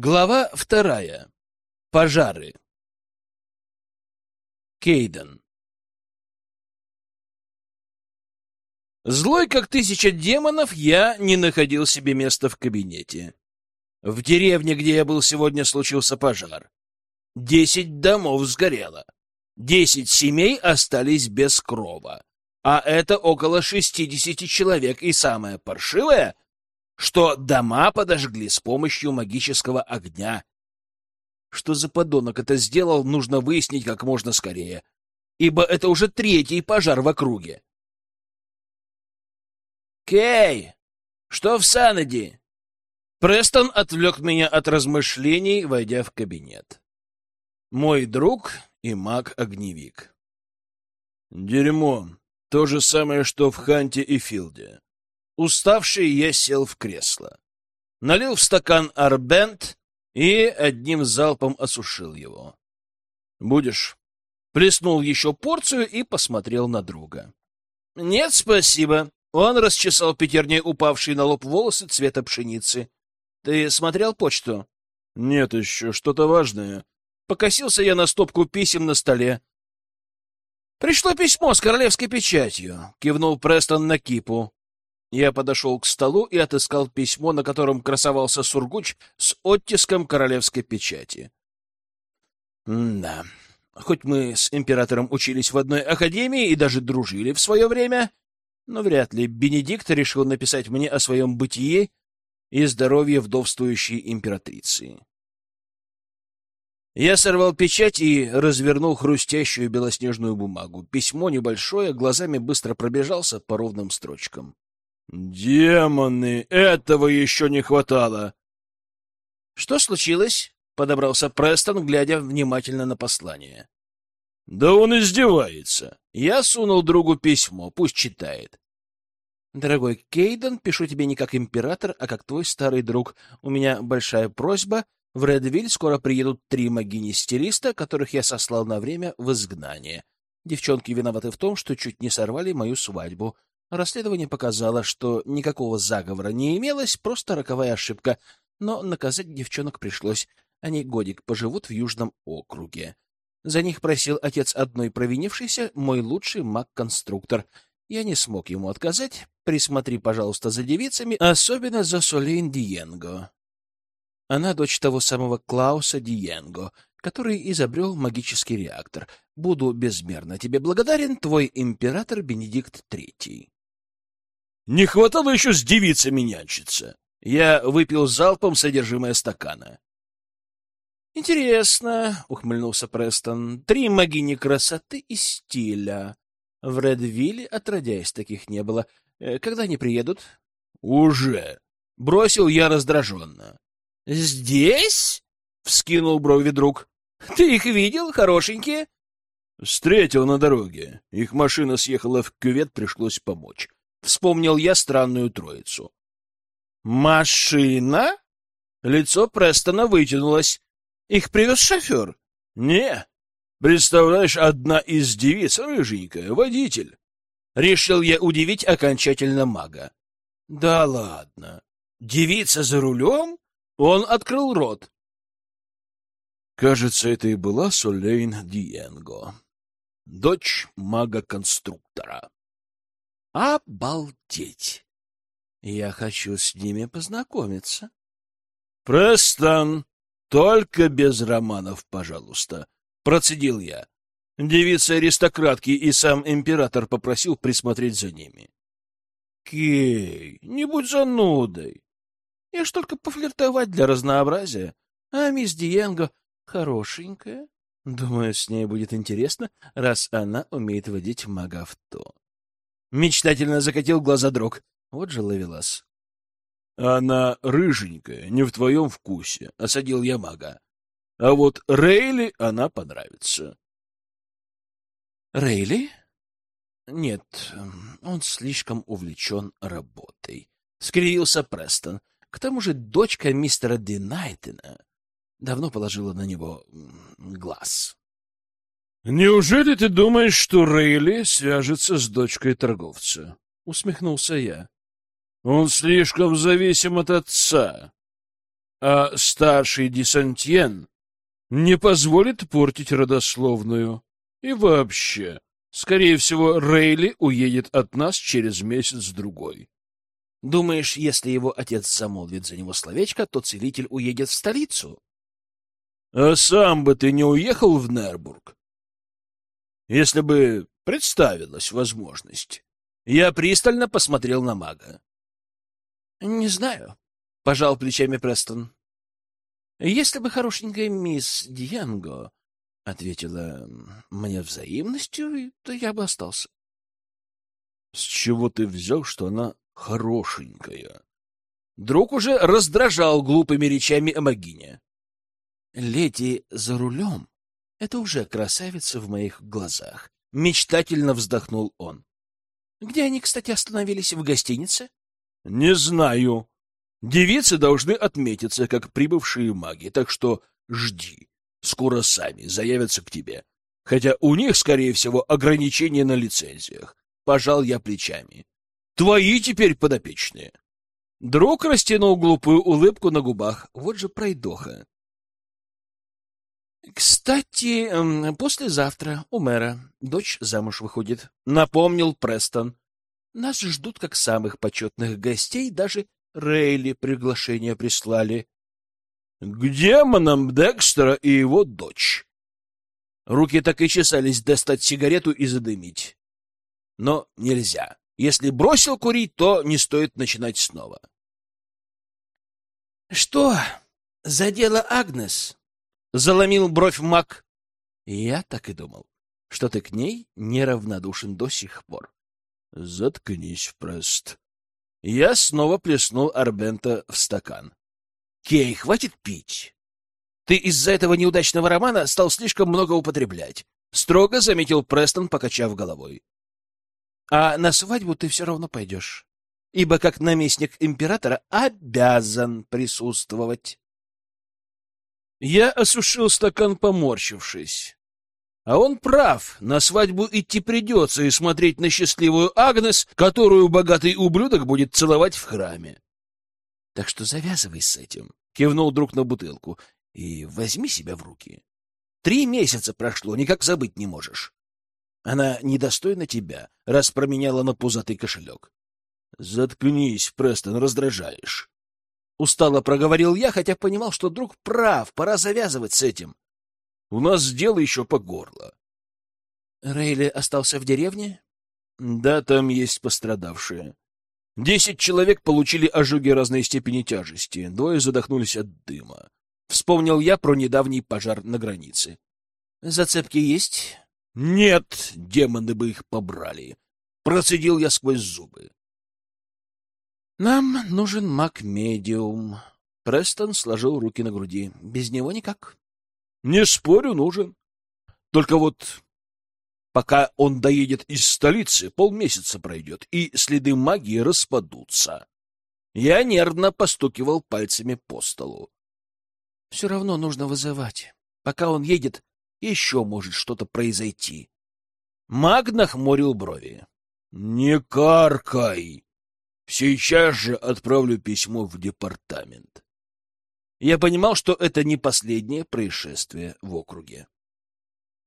Глава вторая. Пожары. Кейден. Злой, как тысяча демонов, я не находил себе места в кабинете. В деревне, где я был сегодня, случился пожар. Десять домов сгорело. Десять семей остались без крова. А это около шестидесяти человек. И самое паршивое — что дома подожгли с помощью магического огня. Что за подонок это сделал, нужно выяснить как можно скорее, ибо это уже третий пожар в округе. «Кей, что в Санади?» Престон отвлек меня от размышлений, войдя в кабинет. Мой друг и маг-огневик. «Дерьмо. То же самое, что в Ханте и Филде. Уставший, я сел в кресло. Налил в стакан арбент и одним залпом осушил его. «Будешь?» Плеснул еще порцию и посмотрел на друга. «Нет, спасибо». Он расчесал пятерней упавшие на лоб волосы цвета пшеницы. «Ты смотрел почту?» «Нет еще. Что-то важное». Покосился я на стопку писем на столе. «Пришло письмо с королевской печатью», — кивнул Престон на кипу. Я подошел к столу и отыскал письмо, на котором красовался сургуч с оттиском королевской печати. Да, хоть мы с императором учились в одной академии и даже дружили в свое время, но вряд ли Бенедикт решил написать мне о своем бытие и здоровье вдовствующей императрицы. Я сорвал печать и развернул хрустящую белоснежную бумагу. Письмо небольшое, глазами быстро пробежался по ровным строчкам. «Демоны! Этого еще не хватало!» «Что случилось?» — подобрался Престон, глядя внимательно на послание. «Да он издевается!» Я сунул другу письмо, пусть читает. «Дорогой Кейден, пишу тебе не как император, а как твой старый друг. У меня большая просьба. В Редвиль скоро приедут три магини-стилиста, которых я сослал на время в изгнание. Девчонки виноваты в том, что чуть не сорвали мою свадьбу. Расследование показало, что никакого заговора не имелось, просто роковая ошибка, но наказать девчонок пришлось. Они годик поживут в Южном округе. За них просил отец одной провинившейся, мой лучший маг-конструктор. Я не смог ему отказать. Присмотри, пожалуйста, за девицами, особенно за Солейн Диенго. Она дочь того самого Клауса Диенго, который изобрел магический реактор. Буду безмерно тебе благодарен, твой император Бенедикт Третий. Не хватало еще с девицами нянчиться. Я выпил залпом содержимое стакана. «Интересно», — ухмыльнулся Престон, — «три могини красоты и стиля. В Редвилле, отродясь, таких не было. Э, когда они приедут?» «Уже!» — бросил я раздраженно. «Здесь?» — вскинул брови друг. «Ты их видел, хорошенькие?» «Встретил на дороге. Их машина съехала в кювет, пришлось помочь. Вспомнил я странную троицу. «Машина?» Лицо Престона вытянулось. «Их привез шофер?» «Не. Представляешь, одна из девиц, рыженькая, водитель». Решил я удивить окончательно мага. «Да ладно. Девица за рулем?» Он открыл рот. Кажется, это и была Солейн Диенго, дочь мага-конструктора. Обалдеть! Я хочу с ними познакомиться. Престон, только без романов, пожалуйста, процедил я. Девицы-аристократки и сам император попросил присмотреть за ними. Кей, не будь занудой. Я ж только пофлиртовать для разнообразия. А мисс Диенго хорошенькая. Думаю, с ней будет интересно, раз она умеет водить мага-авто. Мечтательно закатил глаза друг. Вот же ловелас. Она рыженькая, не в твоем вкусе, — осадил я мага. А вот Рейли она понравится. Рейли? Нет, он слишком увлечен работой. Скривился Престон. К тому же дочка мистера Динайтена давно положила на него глаз. «Неужели ты думаешь, что Рейли свяжется с дочкой торговца?» — усмехнулся я. «Он слишком зависим от отца». А старший Десантьен не позволит портить родословную. И вообще, скорее всего, Рейли уедет от нас через месяц-другой. Думаешь, если его отец замолвит за него словечко, то целитель уедет в столицу? А сам бы ты не уехал в Нербург? Если бы представилась возможность. Я пристально посмотрел на мага. — Не знаю, — пожал плечами Престон. — Если бы хорошенькая мисс Дианго ответила мне взаимностью, то я бы остался. — С чего ты взял, что она хорошенькая? Друг уже раздражал глупыми речами о Магине. Леди за рулем — это уже красавица в моих глазах. Мечтательно вздохнул он. — Где они, кстати, остановились? В гостинице? — Не знаю. Девицы должны отметиться, как прибывшие маги, так что жди. Скоро сами заявятся к тебе. Хотя у них, скорее всего, ограничения на лицензиях. Пожал я плечами. Твои теперь подопечные. Друг растянул глупую улыбку на губах. Вот же пройдоха. Кстати, послезавтра у мэра дочь замуж выходит, напомнил Престон. Нас ждут как самых почетных гостей, даже Рейли приглашение прислали. К демонам Декстера и его дочь. Руки так и чесались достать сигарету и задымить. Но нельзя. Если бросил курить, то не стоит начинать снова. — Что за дело Агнес? — заломил бровь маг. Я так и думал, что ты к ней неравнодушен до сих пор. — Заткнись, Прест. Я снова плеснул Арбента в стакан. — Кей, хватит пить. Ты из-за этого неудачного романа стал слишком много употреблять. Строго заметил Престон, покачав головой. А на свадьбу ты все равно пойдешь, ибо как наместник императора обязан присутствовать. Я осушил стакан, поморщившись. А он прав, на свадьбу идти придется и смотреть на счастливую Агнес, которую богатый ублюдок будет целовать в храме. Так что завязывай с этим, — кивнул друг на бутылку, — и возьми себя в руки. Три месяца прошло, никак забыть не можешь. Она недостойна тебя, раз променяла на пузатый кошелек. — Заткнись, Престон, раздражаешь. Устало проговорил я, хотя понимал, что друг прав, пора завязывать с этим. У нас дело еще по горло. Рейли остался в деревне? Да, там есть пострадавшие. Десять человек получили ожоги разной степени тяжести, двое задохнулись от дыма. Вспомнил я про недавний пожар на границе. Зацепки есть? Нет, демоны бы их побрали. Процедил я сквозь зубы. Нам нужен маг-медиум. Престон сложил руки на груди. Без него никак. Не спорю, нужен. Только вот пока он доедет из столицы, полмесяца пройдет, и следы магии распадутся. Я нервно постукивал пальцами по столу. Все равно нужно вызывать. Пока он едет, еще может что-то произойти. Маг нахмурил брови. — Не каркай! Сейчас же отправлю письмо в департамент. Я понимал, что это не последнее происшествие в округе.